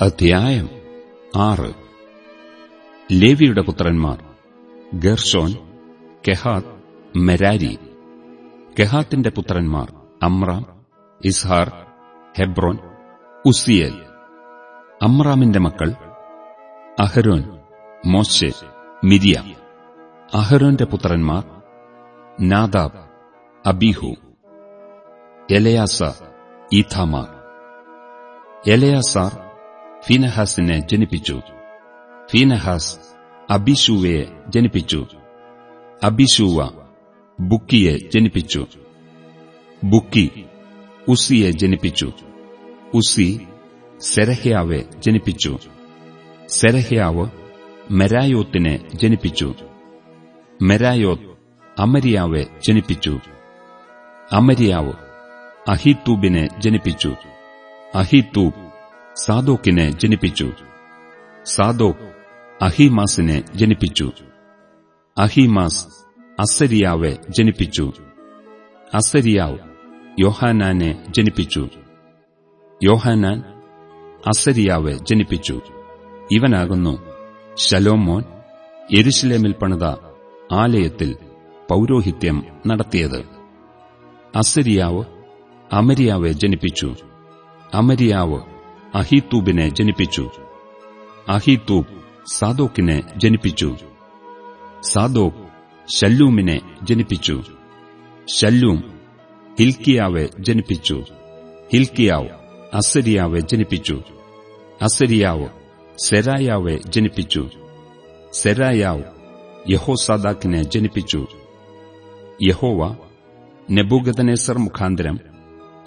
അധ്യായം ആറ്. ലേവിയുടെ പുത്രന്മാർ ഗർഷോൻ കെഹാത്ത് മെരാരി. കെഹാത്തിന്റെ പുത്രന്മാർ അമ്രാം ഇസ്ഹാർ ഹെബ്രോൻ ഉസിയേൽ അമ്രാമിന്റെ മക്കൾ അഹരോൻ മോശെ മിരിയ. അഹരോന്റെ പുത്രന്മാർ Nadab Abihu. Eleazar Ithamar. Eleazar ഫീനഹാസിനെ ജനിപ്പിച്ചു. ഫീനഹാസ് അബിഷൂവയെ ജനിപ്പിച്ചു. അബിഷൂവ ബുക്കിയെ ജനിപ്പിച്ചു. ബുക്കി ഉസിയെ ജനിപ്പിച്ചു. ഉസി സെരഹ്യാവെ ജനിപ്പിച്ചു. സെരഹ്യാവ് മെരായോത്തിനെ ജനിപ്പിച്ചു. മെരായോത്ത് അമരിയാവെ ജനിപ്പിച്ചു. അമരിയാവ് അഹിത്തൂബിനെ ജനിപ്പിച്ചു. അഹിത്തൂബ് സാദോക്കിനെ ജനിപ്പിച്ചു. സാദോക്ക് അഹിമാസിനെ ജനിപ്പിച്ചു. അഹിമാസ് അസരിയാവെ ജനിപ്പിച്ചു. അസരിയാവ് യോഹാനാനെ ജനിപ്പിച്ചു. യോഹാനാൻ അസരിയാവെ ജനിപ്പിച്ചു. ഇവനാകുന്നു ശലോമോൻ എരുശിലേമിൽ പണിത ആലയത്തിൽ പൗരോഹിത്യം നടത്തിയത്. അസരിയാവ് അമരിയാവെ ജനിപ്പിച്ചു. അമരിയാവ് അഹിത്തൂബിനെ ജനിപ്പിച്ചു. അഹിത്തൂബ് സാദോക്കിനെ ജനിപ്പിച്ചു. സാദോക് ശല്ലൂമിനെ ജനിപ്പിച്ചു. ശല്ലൂം ഹിൽക്കിയാവെ ജനിപ്പിച്ചു. ഹിൽക്കിയാവ് അസരിയാവെ ജനിപ്പിച്ചു. അസരിയാവ് സെരായാവെ ജനിപ്പിച്ചു. സെരായാവ് യഹോസാദാക്കിനെ ജനിപ്പിച്ചു. യഹോവ നെബൂഗതനേസർ മുഖാന്തരം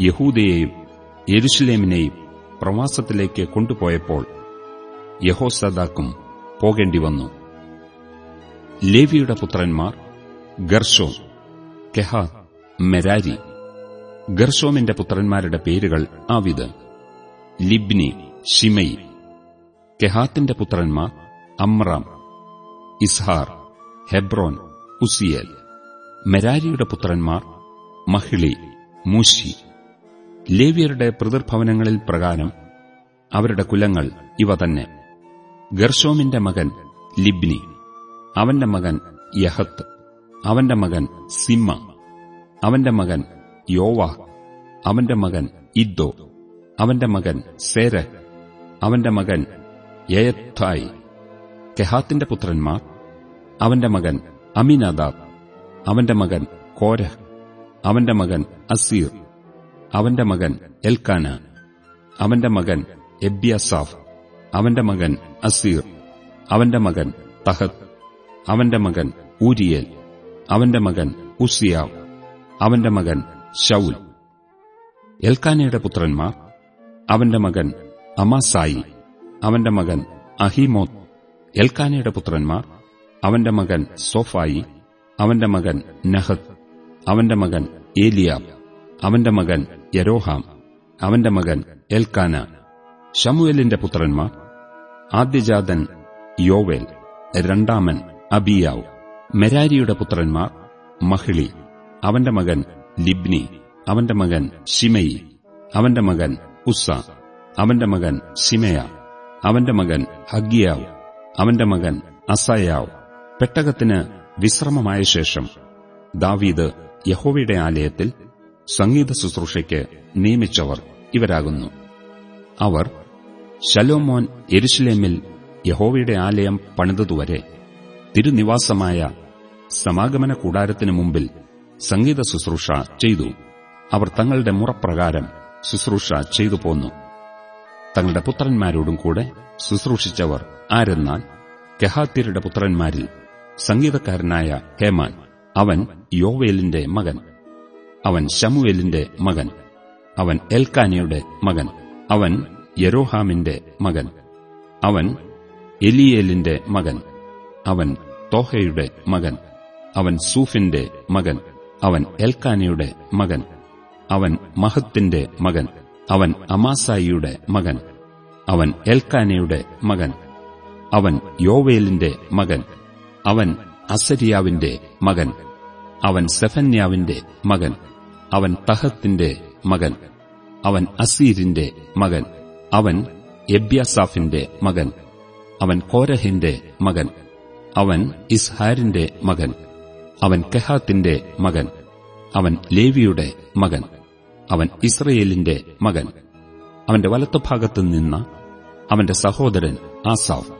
യഹൂദയെയും യെരുഷലേമിനെയും പ്രവാസത്തിലേക്ക് കൊണ്ടുപോയപ്പോൾ യഹോസദാക്കും പോകേണ്ടി വന്നു. ലേവിയുടെ പുത്രന്മാർ ഗർഷോം കെഹാ മെരാരി ഗർഷോമിന്റെ പുത്രന്മാരുടെ പേരുകൾ ആവിത് ലിബ്നി ഷിമയി കെഹാത്തിന്റെ പുത്രന്മാർ അമ്രാം ഇസ്ഹാർ ഹെബ്രോൻ ഉസിയൽ മെരാരിയുടെ പുത്രന്മാർ മഹിളി മൂശി ലേവ്യരുടെ പിതൃഭവനങ്ങളിൽ പ്രകാരം അവരുടെ കുലങ്ങൾ ഇവ തന്നെ. ഗർഷോമിന്റെ മകൻ ലിബ്നി അവന്റെ മകൻ യഹത്ത് അവന്റെ മകൻ സിമ്മ അവന്റെ മകൻ യോവാ അവന്റെ മകൻ ഇദ്ദോ അവന്റെ മകൻ സേര അവന്റെ മകൻ യയത്തായി കെഹാത്തിന്റെ പുത്രന്മാർ അവന്റെ മകൻ അമിനാദാബ് അവന്റെ മകൻ കോരഹ് അവന്റെ മകൻ അസീർ അവന്റെ മകൻ എൽക്കാന അവന്റെ മകൻ എബ്യാസാഫ് അവന്റെ മകൻ അസീർ അവന്റെ മകൻ തഹത്ത് അവന്റെ മകൻ ഊരിയേൽ അവന്റെ മകൻ ഉസിയാവ് അവന്റെ മകൻ ഷൌൽ എൽക്കാനയുടെ പുത്രന്മാർ അവന്റെ മകൻ അമാസായി അവന്റെ മകൻ അഹിമോത്ത് എൽക്കാനയുടെ പുത്രന്മാർ അവന്റെ മകൻ സോഫായി അവന്റെ മകൻ നഹത്ത് അവന്റെ മകൻ ഏലിയാബ് അവന്റെ മകൻ യരോഹാം അവന്റെ മകൻ എൽക്കാന ഷമുവേലിന്റെ പുത്രന്മാർ ആദ്യജാതൻ യോവേൽ രണ്ടാമൻ അബിയാവ് മെരാരിയുടെ പുത്രന്മാർ മഹിളി അവന്റെ മകൻ ലിബ്നി അവന്റെ മകൻ ഷിമയി അവന്റെ മകൻ ഉസ്സ അവന്റെ മകൻ ഷിമയ അവന്റെ മകൻ ഹഗിയാവ് അവന്റെ മകൻ അസയാവ്. പെട്ടകത്തിന് വിശ്രമമായ ശേഷം ദാവീദ് യഹോവയുടെ ആലയത്തിൽ സംഗീത ശുശ്രൂഷയ്ക്ക് നിയമിച്ചവർ ഇവരാകുന്നു. അവർ ശലോമോൻ എരുഷലേമിൽ യഹോവയുടെ ആലയം പണിതതുവരെ തിരുനിവാസമായ സമാഗമന കൂടാരത്തിനു മുമ്പിൽ സംഗീത ശുശ്രൂഷ ചെയ്തു. അവർ തങ്ങളുടെ മുറപ്രകാരം ശുശ്രൂഷ ചെയ്തു പോന്നു. തങ്ങളുടെ പുത്രന്മാരോടും കൂടെ ശുശ്രൂഷിച്ചവർ ആരെന്നാൽ കെഹാത്യരുടെ പുത്രന്മാരിൽ സംഗീതക്കാരനായ ഹേമാൻ. അവൻ യോവേലിന്റെ മകൻ. അവൻ ശമുവേലിന്റെ മകൻ അവൻ എൽക്കാനയുടെ മകൻ അവൻ യരോഹാമിന്റെ മകൻ അവൻ എലിയേലിന്റെ മകൻ അവൻ തോഹയുടെ മകൻ അവൻ സൂഫിന്റെ മകൻ അവൻ എൽക്കാനയുടെ മകൻ അവൻ മഹത്തിന്റെ മകൻ അവൻ അമാസായിയുടെ മകൻ അവൻ എൽക്കാനയുടെ മകൻ അവൻ യോവേലിന്റെ മകൻ അവൻ അസരിയാവിന്റെ മകൻ അവൻ സെഫന്യാവിന്റെ മകൻ അവൻ തഹത്തിന്റെ മകൻ. അവൻ അസീരിന്റെ മകൻ. അവൻ എബ്യാസാഫിന്റെ മകൻ. അവൻ കോരഹിന്റെ മകൻ. അവൻ ഇസ്ഹാരിന്റെ മകൻ. അവൻ കെഹാത്തിന്റെ മകൻ. അവൻ ലേവിയുടെ മകൻ. അവൻ ഇസ്രയേലിന്റെ മകൻ. അവന്റെ വലത്തുഭാഗത്തു നിന്ന അവന്റെ സഹോദരൻ ആസാഫ്.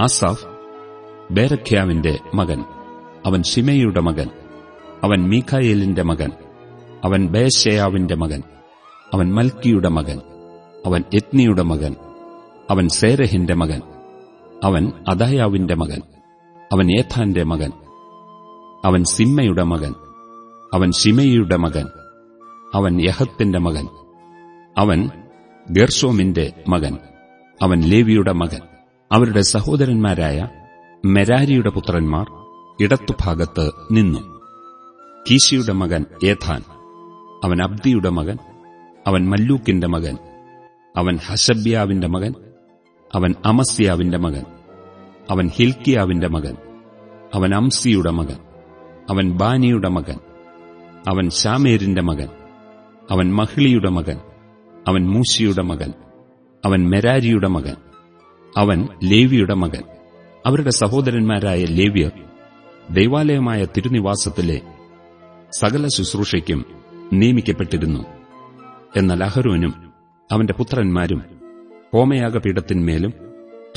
ആസാഫ് ബേരഖ്യാവിന്റെ മകൻ. അവൻ ഷിമയുടെ മകൻ. അവൻ മീഖായേലിന്റെ മകൻ. അവൻ ബേശയാവിന്റെ മകൻ അവൻ മൽക്കിയുടെ മകൻ അവൻ യത്നിയുടെ മകൻ അവൻ സേരഹിന്റെ മകൻ അവൻ അദായാവിന്റെ മകൻ അവൻ ഏഥാന്റെ മകൻ അവൻ സിമ്മയുടെ മകൻ അവൻ ഷിമയുടെ മകൻ അവൻ യഹത്തിന്റെ മകൻ അവൻ ഗർഷോമിന്റെ മകൻ അവൻ ലേവിയുടെ മകൻ അവരുടെ സഹോദരന്മാരായ മെരാരിയുടെ പുത്രന്മാർ ഇടത്തുഭാഗത്ത് നിന്നു കീശിയുടെ മകൻ ഏഥാൻ അവൻ അബ്ദിയുടെ മകൻ അവൻ മല്ലൂക്കിന്റെ മകൻ അവൻ ഹസബ്യാവിന്റെ മകൻ അവൻ അമസ്യാവിന്റെ മകൻ അവൻ ഹിൽക്കിയാവിന്റെ മകൻ അവൻ അംസിയുടെ മകൻ അവൻ ബാനിയുടെ മകൻ അവൻ ഷാമേരിന്റെ മകൻ അവൻ മഹിളിയുടെ മകൻ അവൻ മൂശിയുടെ മകൻ അവൻ മെരാരിയുടെ മകൻ അവൻ ലേവിയുടെ മകൻ അവരുടെ സഹോദരന്മാരായ ലേവ്യർ ദൈവാലയമായ തിരുനിവാസത്തിലെ സകല ശുശ്രൂഷയ്ക്കും നിയമിക്കപ്പെട്ടിരുന്നു. എന്നാൽ അഹരോനും അവന്റെ പുത്രന്മാരും ഹോമയാഗപീഠത്തിന്മേലും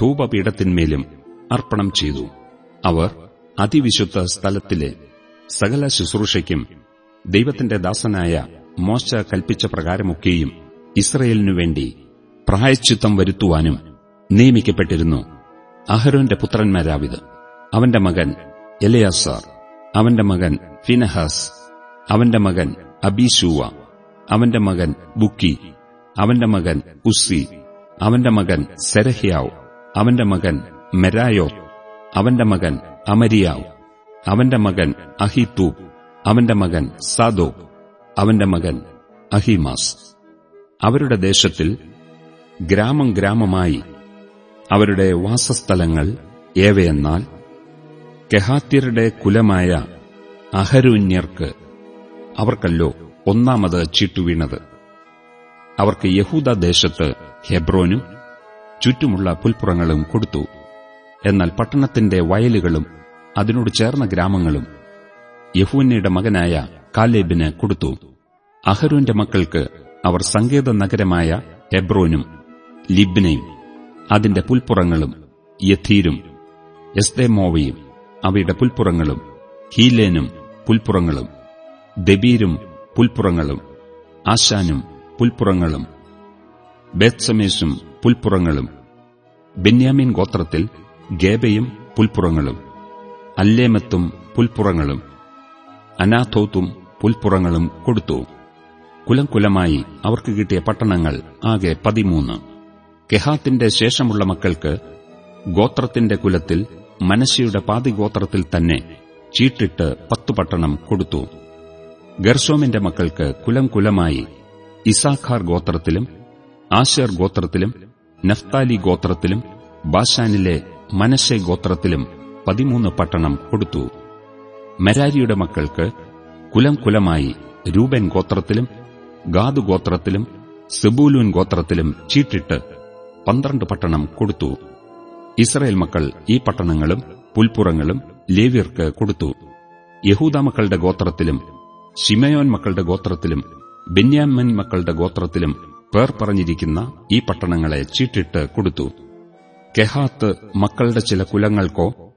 ധൂപപീഠത്തിന്മേലും അർപ്പണം ചെയ്തു. അവർ അതിവിശുദ്ധ സ്ഥലത്തിലെ സകല ശുശ്രൂഷയ്ക്കും ദൈവത്തിന്റെ ദാസനായ മോശ കൽപ്പിച്ച പ്രകാരമൊക്കെയും ഇസ്രയേലിനു വേണ്ടി പ്രായച്ചിത്തം വരുത്തുവാനും നിയമിക്കപ്പെട്ടിരുന്നു. അഹരോന്റെ പുത്രന്മാരാവിത്. അവന്റെ മകൻ എലയാസാർ അവന്റെ മകൻ ഫിനഹാസ് അവന്റെ മകൻ അബീശൂവ അവന്റെ മകൻ ബുക്കി അവന്റെ മകൻ ഉസ്സി അവന്റെ മകൻ സെരഹ്യാവ് അവന്റെ മകൻ മെരായോ അവന്റെ മകൻ അമരിയാവ് അവന്റെ മകൻ അഹിത്തൂബ് അവന്റെ മകൻ സാദോ അവന്റെ മകൻ അഹിമാസ്. അവരുടെ ദേശത്തിൽ ഗ്രാമം ഗ്രാമമായി അവരുടെ വാസസ്ഥലങ്ങൾ ഏവയെന്നാൽ കെഹാത്യരുടെ കുലമായ അഹരൂന്യർക്ക് അവർക്കല്ലോ ഒന്നാമത് ചീട്ടുവീണത്. അവർക്ക് യഹൂദ ദേശത്ത് ഹെബ്രോനും ചുറ്റുമുള്ള പുൽപ്പുറങ്ങളും കൊടുത്തു. എന്നാൽ പട്ടണത്തിന്റെ വയലുകളും അതിനോട് ചേർന്ന ഗ്രാമങ്ങളും യഹൂന്നയുടെ മകനായ കാലേബിന് കൊടുത്തു. അഹരോന്റെ മക്കൾക്ക് അവർ സങ്കേത നഗരമായ ഹെബ്രോനും ലിബ്നയും അതിന്റെ പുൽപ്പുറങ്ങളും യഥീരും എസ്തേമോവയും അവയുടെ പുൽപ്പുറങ്ങളും ഹീലേനും പുൽപ്പുറങ്ങളും ദബീരും പുൽപ്പുറങ്ങളും ആശാനും പുൽപ്പുറങ്ങളും ബേത്സമേസും പുൽപ്പുറങ്ങളും ബെന്യാമിൻ ഗോത്രത്തിൽ ഗേബയും പുൽപ്പുറങ്ങളും അല്ലേമത്തും പുൽപ്പുറങ്ങളും അനാഥോത്തും പുൽപ്പുറങ്ങളും കൊടുത്തു. കുലംകുലമായി അവർക്ക് കിട്ടിയ പട്ടണങ്ങൾ ആകെ പതിമൂന്ന്. കെഹാത്തിന്റെ ശേഷമുള്ള മക്കൾക്ക് ഗോത്രത്തിന്റെ കുലത്തിൽ മനശിയുടെ പാതിഗോത്രത്തിൽ തന്നെ ചീട്ടിട്ട് പത്തു പട്ടണം കൊടുത്തു. ഗർഷോമിന്റെ മക്കൾക്ക് കുലം കുലമായി ഇസാഖാർ ഗോത്രത്തിലും ആശേർ ഗോത്രത്തിലും നഫ്താലി ഗോത്രത്തിലും ബാഷാനിലെ മനശെ ഗോത്രത്തിലും പതിമൂന്ന് പട്ടണം കൊടുത്തു. മെരാരിയുടെ മക്കൾക്ക് കുലം കുലമായി രൂപൻ ഗോത്രത്തിലും ഗാദു ഗോത്രത്തിലും സെബൂലൂൻ ഗോത്രത്തിലും ചീട്ടിട്ട് പന്ത്രണ്ട് പട്ടണം കൊടുത്തു. ഇസ്രയേൽ മക്കൾ ഈ പട്ടണങ്ങളും പുൽപ്പുറങ്ങളും ലേവ്യർക്ക് കൊടുത്തു. യഹൂദ മക്കളുടെ ഗോത്രത്തിലും ഷിമയോൻ മക്കളുടെ ഗോത്രത്തിലും ബെന്യാമൻ മക്കളുടെ ഗോത്രത്തിലും പേർ പറഞ്ഞിരിക്കുന്ന ഈ പട്ടണങ്ങളെ ചീട്ടിട്ട് കൊടുത്തു. കെഹാത്ത് മക്കളുടെ ചില കുലങ്ങൾക്കോ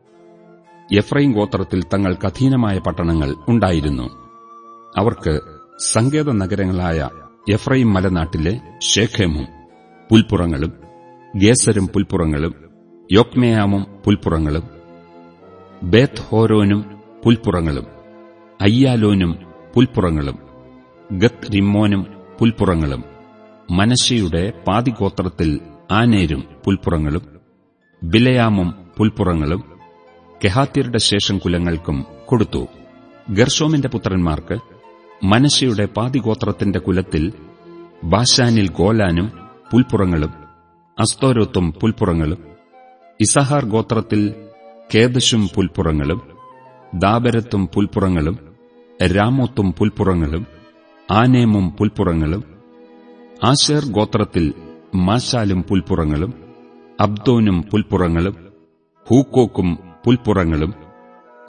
എഫ്രൈം ഗോത്രത്തിൽ തങ്ങൾക്ക് അധീനമായ പട്ടണങ്ങൾ ഉണ്ടായിരുന്നു. അവർക്ക് സങ്കേത നഗരങ്ങളായ എഫ്രൈം മലനാട്ടിലെ ഷേഖേമും പുൽപ്പുറങ്ങളും ഗേസരും പുൽപ്പുറങ്ങളും യോക്മേയാമും പുൽപ്പുറങ്ങളും ബേത്ത് ഹോരോനും പുൽപ്പുറങ്ങളും അയ്യാലോനും പുൽപ്പുറങ്ങളും ഗത്ത് റിമ്മോനും പുൽപ്പുറങ്ങളും മനശയുടെ പാതിഗോത്രത്തിൽ ആനേരും പുൽപ്പുറങ്ങളും ബിലയാമും പുൽപ്പുറങ്ങളും കെഹാത്യരുടെ ശേഷം കുലങ്ങൾക്കും കൊടുത്തു. ഗർഷോമിന്റെ പുത്രന്മാർക്ക് മനശയുടെ പാതിഗോത്രത്തിന്റെ കുലത്തിൽ ബാഷാനിൽ ഗോലാനും പുൽപ്പുറങ്ങളും അസ്തോരോത്തും പുൽപ്പുറങ്ങളും ഇസഹാർ ഗോത്രത്തിൽ കേദശും പുൽപ്പുറങ്ങളും ദാബരത്തും പുൽപ്പുറങ്ങളും രാമോത്തും പുൽപ്പുറങ്ങളും ആനേമും പുൽപ്പുറങ്ങളും ആശേർ ഗോത്രത്തിൽ മാശാലും പുൽപ്പുറങ്ങളും അബ്ദോനും പുൽപ്പുറങ്ങളും ഹൂക്കോക്കും പുൽപ്പുറങ്ങളും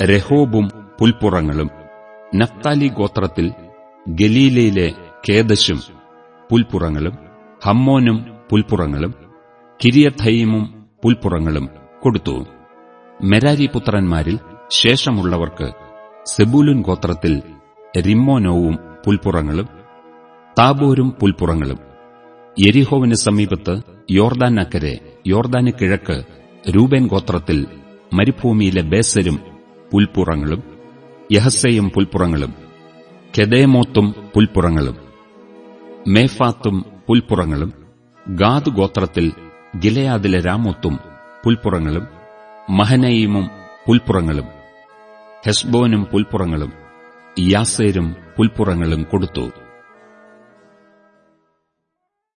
രഹോബും പുൽപ്പുറങ്ങളും നഫ്താലി ഗോത്രത്തിൽ ഗലീലയിലെ കേദശും പുൽപ്പുറങ്ങളും ഹമ്മോനും പുൽപ്പുറങ്ങളും കിരിയഥൈമും പുൽപ്പുറങ്ങളും കൊടുത്തു. മെരാരി പുത്രന്മാരിൽ ശേഷമുള്ളവർക്ക് സെബൂലുൻ ഗോത്രത്തിൽ റിമ്മോനോവും പുൽപ്പുറങ്ങളും താബോരും പുൽപ്പുറങ്ങളും. എരിഹോവിന് സമീപത്ത് യോർദാൻ അക്കരെ യോർദാന് കിഴക്ക് രൂപേൻ ഗോത്രത്തിൽ മരുഭൂമിയിലെ ബേസരും പുൽപ്പുറങ്ങളും യഹസയും പുൽപ്പുറങ്ങളും കെദേമോത്തും പുൽപ്പുറങ്ങളും മേഫാത്തും പുൽപ്പുറങ്ങളും ഗാദ് ഗോത്രത്തിൽ ഗിലയാദിലെ രാമോത്തും പുൽപ്പുറങ്ങളും മഹനയീമും പുൽപ്പുറങ്ങളും. ഹെസ്ബോനും പുൽപ്പുറങ്ങളും യാസേരും പുൽപ്പുറങ്ങളും കൊടുത്തു.